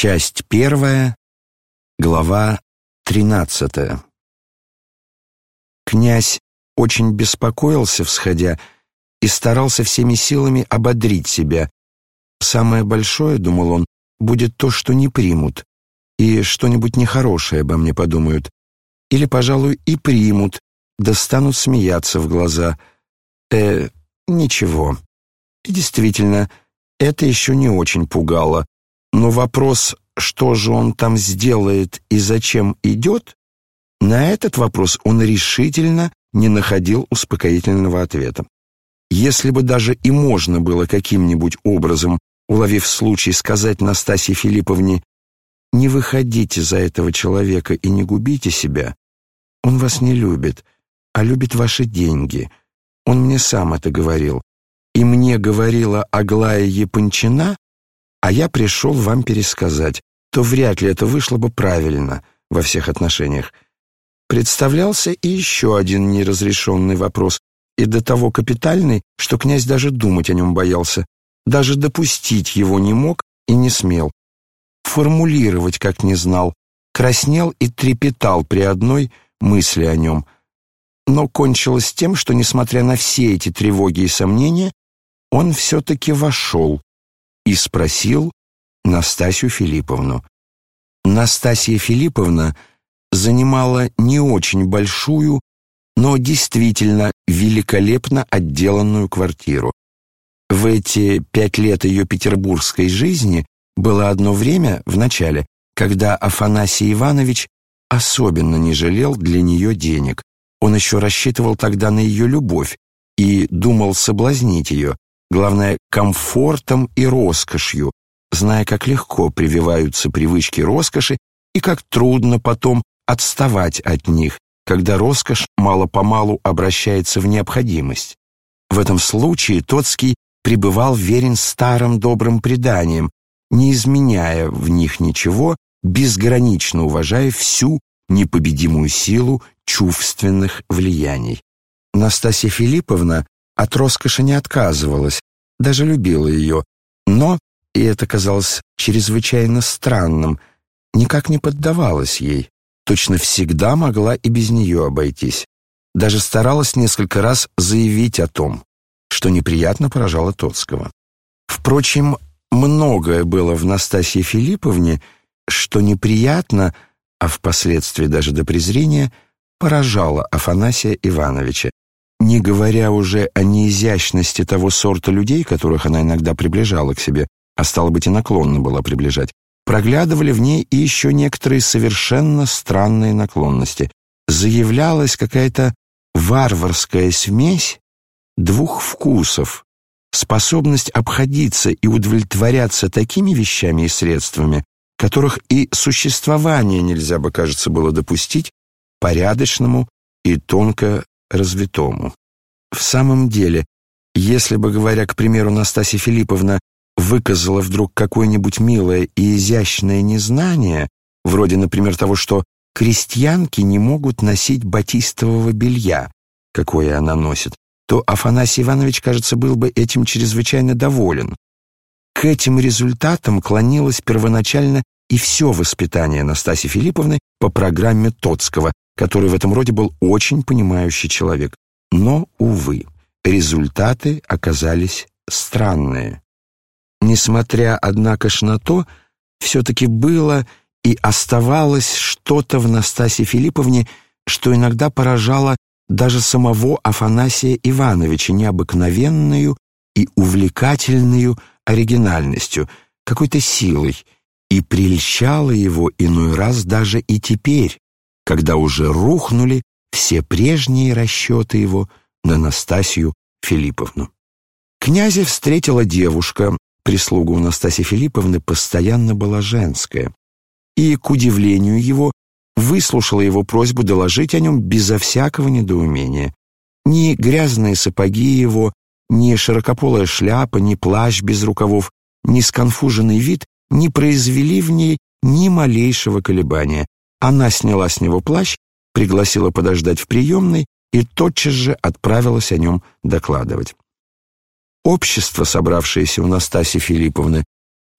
Часть первая, глава тринадцатая. Князь очень беспокоился, всходя, и старался всеми силами ободрить себя. Самое большое, думал он, будет то, что не примут, и что-нибудь нехорошее обо мне подумают. Или, пожалуй, и примут, да станут смеяться в глаза. Э, ничего. И действительно, это еще не очень пугало. Но вопрос, что же он там сделает и зачем идет, на этот вопрос он решительно не находил успокоительного ответа. Если бы даже и можно было каким-нибудь образом, уловив случай, сказать Настасье Филипповне «Не выходите за этого человека и не губите себя. Он вас не любит, а любит ваши деньги. Он мне сам это говорил. И мне говорила Аглая Япончина, а я пришел вам пересказать, то вряд ли это вышло бы правильно во всех отношениях. Представлялся и еще один неразрешенный вопрос, и до того капитальный, что князь даже думать о нем боялся, даже допустить его не мог и не смел. Формулировать как не знал, краснел и трепетал при одной мысли о нем. Но кончилось тем, что, несмотря на все эти тревоги и сомнения, он все-таки вошел и спросил Настасью Филипповну. Настасья Филипповна занимала не очень большую, но действительно великолепно отделанную квартиру. В эти пять лет ее петербургской жизни было одно время, в начале, когда Афанасий Иванович особенно не жалел для нее денег. Он еще рассчитывал тогда на ее любовь и думал соблазнить ее, главное, комфортом и роскошью, зная, как легко прививаются привычки роскоши и как трудно потом отставать от них, когда роскошь мало-помалу обращается в необходимость. В этом случае Тоцкий пребывал верен старым добрым преданиям, не изменяя в них ничего, безгранично уважая всю непобедимую силу чувственных влияний. Настасья Филипповна от роскоши не отказывалась, даже любила ее, но, и это казалось чрезвычайно странным, никак не поддавалась ей, точно всегда могла и без нее обойтись. Даже старалась несколько раз заявить о том, что неприятно поражало Тоцкого. Впрочем, многое было в Настасье Филипповне, что неприятно, а впоследствии даже до презрения, поражало Афанасия Ивановича, не говоря уже о неизящности того сорта людей, которых она иногда приближала к себе, а стало быть и наклонна была приближать, проглядывали в ней и еще некоторые совершенно странные наклонности. Заявлялась какая-то варварская смесь двух вкусов, способность обходиться и удовлетворяться такими вещами и средствами, которых и существование нельзя бы, кажется, было допустить порядочному и тонко развитому. В самом деле, если бы, говоря, к примеру, Настасья Филипповна выказала вдруг какое-нибудь милое и изящное незнание, вроде, например, того, что крестьянки не могут носить батистового белья, какое она носит, то Афанасий Иванович, кажется, был бы этим чрезвычайно доволен. К этим результатам клонилось первоначально и все воспитание Настасьи Филипповны по программе Тоцкого, который в этом роде был очень понимающий человек. Но, увы, результаты оказались странные. Несмотря, однако ж на то, все-таки было и оставалось что-то в Настасье Филипповне, что иногда поражало даже самого Афанасия Ивановича необыкновенную и увлекательную оригинальностью, какой-то силой, и прельщало его иной раз даже и теперь, когда уже рухнули все прежние расчеты его на Настасью Филипповну. Князя встретила девушка, прислуга у Настасьи Филипповны постоянно была женская, и, к удивлению его, выслушала его просьбу доложить о нем безо всякого недоумения. Ни грязные сапоги его, ни широкополая шляпа, ни плащ без рукавов, ни сконфуженный вид не произвели в ней ни малейшего колебания, она сняла с него плащ, пригласила подождать в приемной и тотчас же отправилась о нем докладывать. Общество, собравшееся у Настасьи Филипповны,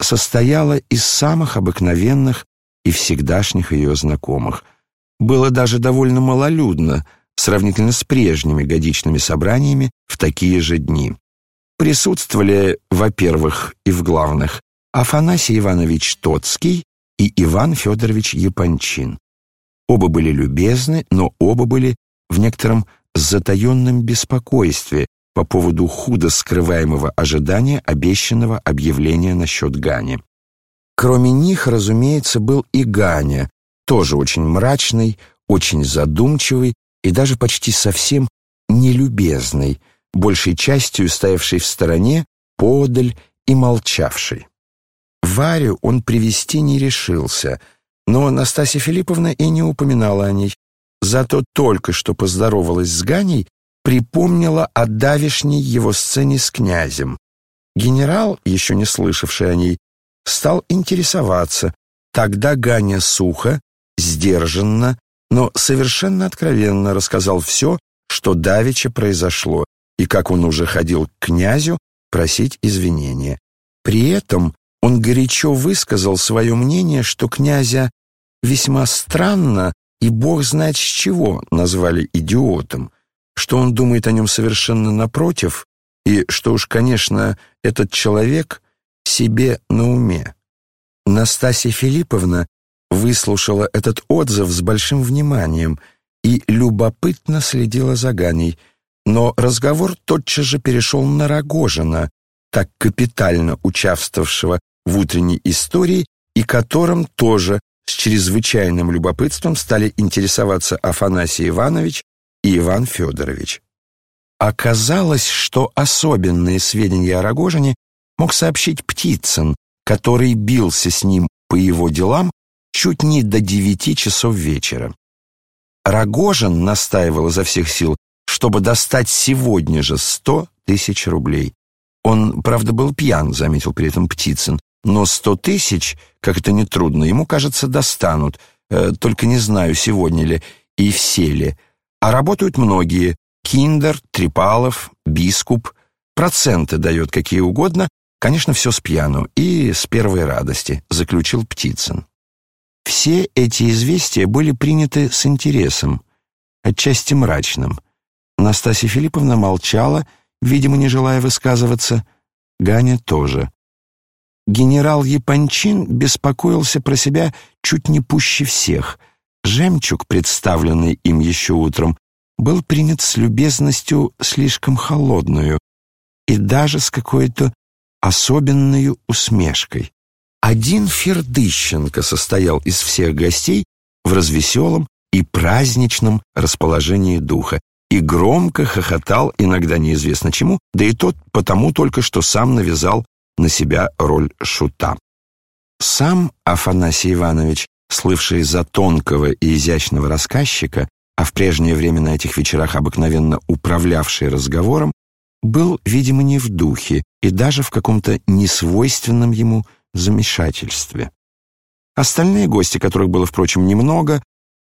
состояла из самых обыкновенных и всегдашних ее знакомых. Было даже довольно малолюдно, сравнительно с прежними годичными собраниями в такие же дни. Присутствовали, во-первых, и в главных, Афанасий Иванович Тоцкий и Иван Федорович Япончин. Оба были любезны, но оба были в некотором затаенном беспокойстве по поводу худо скрываемого ожидания обещанного объявления насчет Гани. Кроме них, разумеется, был и Ганя, тоже очень мрачный, очень задумчивый и даже почти совсем нелюбезный, большей частью стоявший в стороне, подаль и молчавший. Варю он привести не решился, но Настасья Филипповна и не упоминала о ней. Зато только что поздоровалась с Ганей, припомнила о давешней его сцене с князем. Генерал, еще не слышавший о ней, стал интересоваться. Тогда Ганя сухо, сдержанно, но совершенно откровенно рассказал все, что давеча произошло, и как он уже ходил к князю просить извинения. При этом он горячо высказал свое мнение, что князя весьма странно и бог знает с чего назвали идиотом, что он думает о нем совершенно напротив, и что уж, конечно, этот человек себе на уме. Настасья Филипповна выслушала этот отзыв с большим вниманием и любопытно следила за Ганей, но разговор тотчас же перешел на Рогожина, так капитально участвовавшего в утренней истории и которым тоже с чрезвычайным любопытством стали интересоваться Афанасий Иванович и Иван Федорович. Оказалось, что особенные сведения о Рогожине мог сообщить Птицын, который бился с ним по его делам чуть не до девяти часов вечера. Рогожин настаивал изо всех сил, чтобы достать сегодня же сто тысяч рублей. Он, правда, был пьян, заметил при этом Птицын, но сто тысяч, как это нетрудно, ему, кажется, достанут, э, только не знаю, сегодня ли и все ли. А работают многие — Киндер, Трипалов, Бискуп. Проценты дает какие угодно, конечно, все с пьяну и с первой радости, заключил Птицын. Все эти известия были приняты с интересом, отчасти мрачным. Настасья Филипповна молчала, видимо, не желая высказываться. Ганя тоже. Генерал Япончин беспокоился про себя чуть не пуще всех. Жемчуг, представленный им еще утром, был принят с любезностью слишком холодную и даже с какой-то особенной усмешкой. Один Фердыщенко состоял из всех гостей в развеселом и праздничном расположении духа и громко хохотал иногда неизвестно чему, да и тот потому только, что сам навязал на себя роль шута. Сам Афанасий Иванович, слывший за тонкого и изящного рассказчика, а в прежнее время на этих вечерах обыкновенно управлявший разговором, был, видимо, не в духе и даже в каком-то несвойственном ему замешательстве. Остальные гости, которых было, впрочем, немного,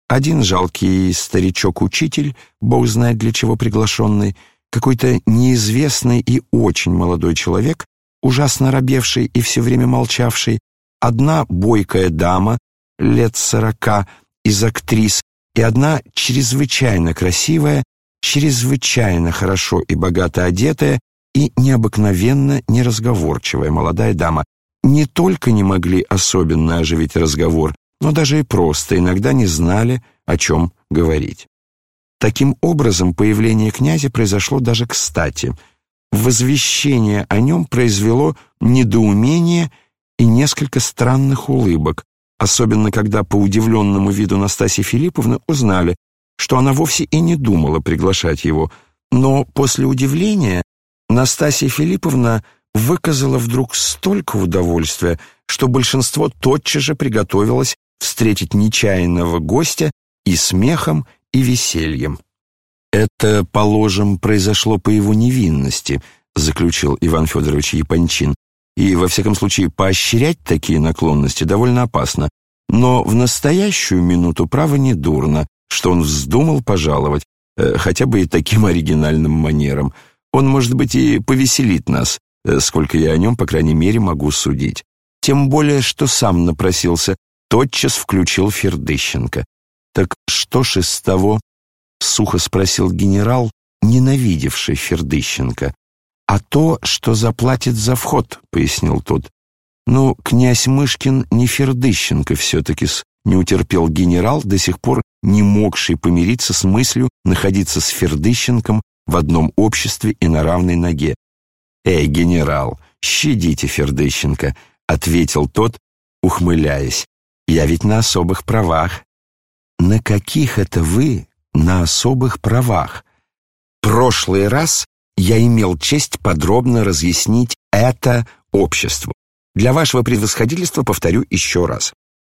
один жалкий старичок-учитель, бог знает для чего приглашенный, какой-то неизвестный и очень молодой человек, ужасно робевший и все время молчавший, одна бойкая дама, лет сорока, из актрис, и одна чрезвычайно красивая, чрезвычайно хорошо и богато одетая и необыкновенно неразговорчивая молодая дама, не только не могли особенно оживить разговор, но даже и просто иногда не знали, о чем говорить. Таким образом, появление князя произошло даже кстати — Возвещение о нем произвело недоумение и несколько странных улыбок, особенно когда по удивленному виду Настасьи Филипповны узнали, что она вовсе и не думала приглашать его, но после удивления Настасья Филипповна выказала вдруг столько удовольствия, что большинство тотчас же приготовилось встретить нечаянного гостя и смехом, и весельем. «Это, положим, произошло по его невинности», заключил Иван Федорович Япончин. «И, во всяком случае, поощрять такие наклонности довольно опасно. Но в настоящую минуту право не дурно, что он вздумал пожаловать, э, хотя бы и таким оригинальным манером. Он, может быть, и повеселит нас, э, сколько я о нем, по крайней мере, могу судить. тем более, что сам напросился, тотчас включил Фердыщенко. «Так что ж из того?» — сухо спросил генерал, ненавидевший Фердыщенко. «А то, что заплатит за вход», — пояснил тот. «Ну, князь Мышкин не Фердыщенко все-таки-с», не утерпел генерал, до сих пор не могший помириться с мыслью находиться с Фердыщенком в одном обществе и на равной ноге. «Эй, генерал, щадите Фердыщенко», — ответил тот, ухмыляясь. «Я ведь на особых правах». «На каких это вы на особых правах?» «Прошлый раз я имел честь подробно разъяснить это обществу. Для вашего превосходительства повторю еще раз.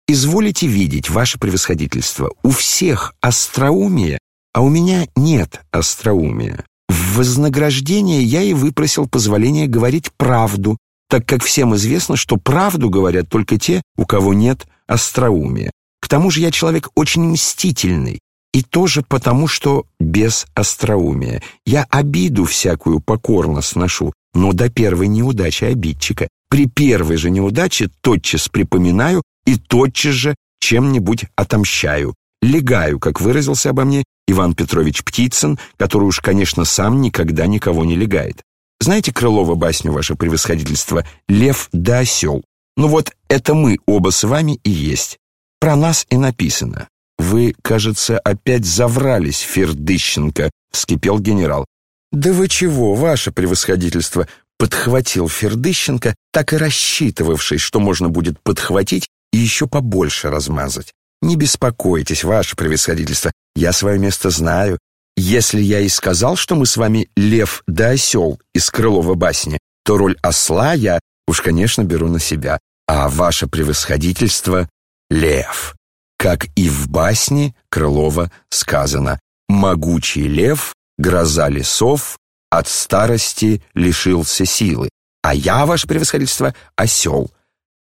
Изволите видеть, ваше превосходительство, у всех остроумие, а у меня нет остроумия. В вознаграждение я и выпросил позволение говорить правду, так как всем известно, что правду говорят только те, у кого нет остроумия. К тому же я человек очень мстительный, и тоже потому, что без остроумия. Я обиду всякую покорно сношу, но до первой неудачи обидчика. При первой же неудаче тотчас припоминаю и тотчас же чем-нибудь отомщаю. Легаю, как выразился обо мне Иван Петрович Птицын, который уж, конечно, сам никогда никого не легает. Знаете Крылова басню, ваше превосходительство, «Лев да осел»? Ну вот это мы оба с вами и есть. Про нас и написано. Вы, кажется, опять заврались, Фердыщенко, вскипел генерал. Да вы чего, ваше превосходительство, подхватил Фердыщенко, так и рассчитывавший, что можно будет подхватить и еще побольше размазать. Не беспокойтесь, ваше превосходительство, я свое место знаю. Если я и сказал, что мы с вами лев да осел из Крылова басни, то роль осла я уж, конечно, беру на себя, а ваше превосходительство — лев. Как и в басне Крылова сказано «Могучий лев, гроза лесов, от старости лишился силы, а я, ваше превосходительство, осел».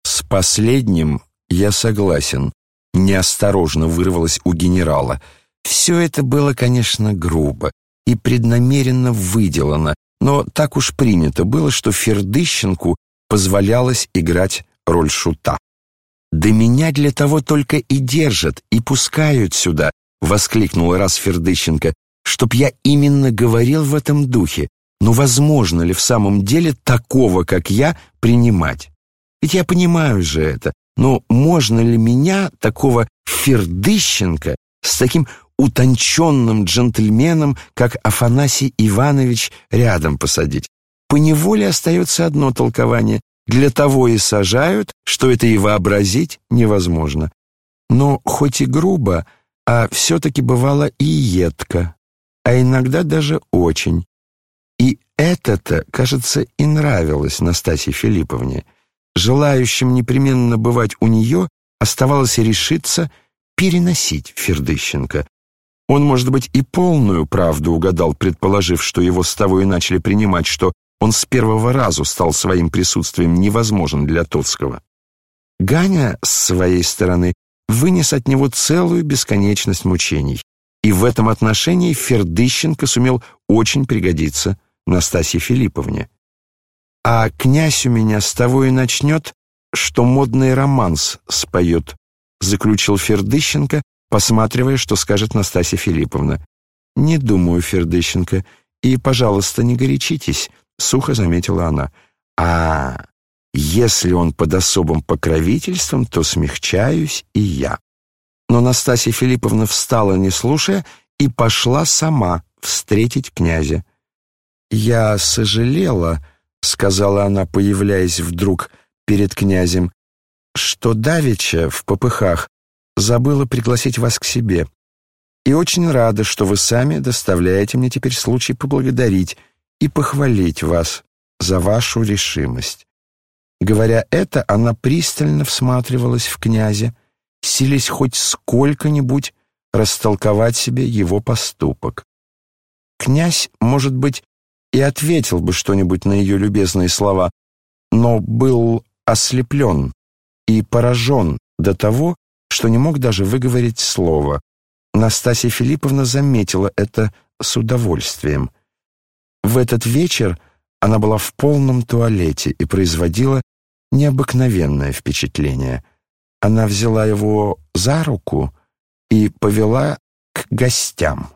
С последним я согласен, неосторожно вырвалось у генерала. Все это было, конечно, грубо и преднамеренно выделано, но так уж принято было, что Фердыщенку позволялось играть роль шута. «Да меня для того только и держат, и пускают сюда», — воскликнул раз Фердыщенко, «чтоб я именно говорил в этом духе. Но возможно ли в самом деле такого, как я, принимать? Ведь я понимаю же это, но можно ли меня, такого Фердыщенко, с таким утонченным джентльменом, как Афанасий Иванович, рядом посадить? Поневоле остается одно толкование. Для того и сажают, что это и вообразить невозможно. Но хоть и грубо, а все-таки бывало и едко, а иногда даже очень. И это-то, кажется, и нравилось Настасье Филипповне. Желающим непременно бывать у нее оставалось решиться переносить Фердыщенко. Он, может быть, и полную правду угадал, предположив, что его с того и начали принимать, что он с первого разу стал своим присутствием невозможен для Тоцкого. Ганя, с своей стороны, вынес от него целую бесконечность мучений. И в этом отношении Фердыщенко сумел очень пригодиться Настасье Филипповне. А князь у меня с того и начнет, что модный романс споет, заключил Фердыщенко, посматривая, что скажет Настасья Филипповна. Не думаю, Фердыщенко, и, пожалуйста, не горячитесь, сухо заметила она. А если он под особым покровительством, то смягчаюсь и я. Но Настасья Филипповна встала, не слушая, и пошла сама встретить князя. «Я сожалела», — сказала она, появляясь вдруг перед князем, «что Давича в попыхах забыла пригласить вас к себе. И очень рада, что вы сами доставляете мне теперь случай поблагодарить и похвалить вас за вашу решимость». Говоря это, она пристально всматривалась в князя, силясь хоть сколько-нибудь растолковать себе его поступок. Князь, может быть, и ответил бы что-нибудь на ее любезные слова, но был ослеплен и поражен до того, что не мог даже выговорить слово. Настасья Филипповна заметила это с удовольствием. В этот вечер она была в полном туалете и производила необыкновенное впечатление. Она взяла его за руку и повела к гостям.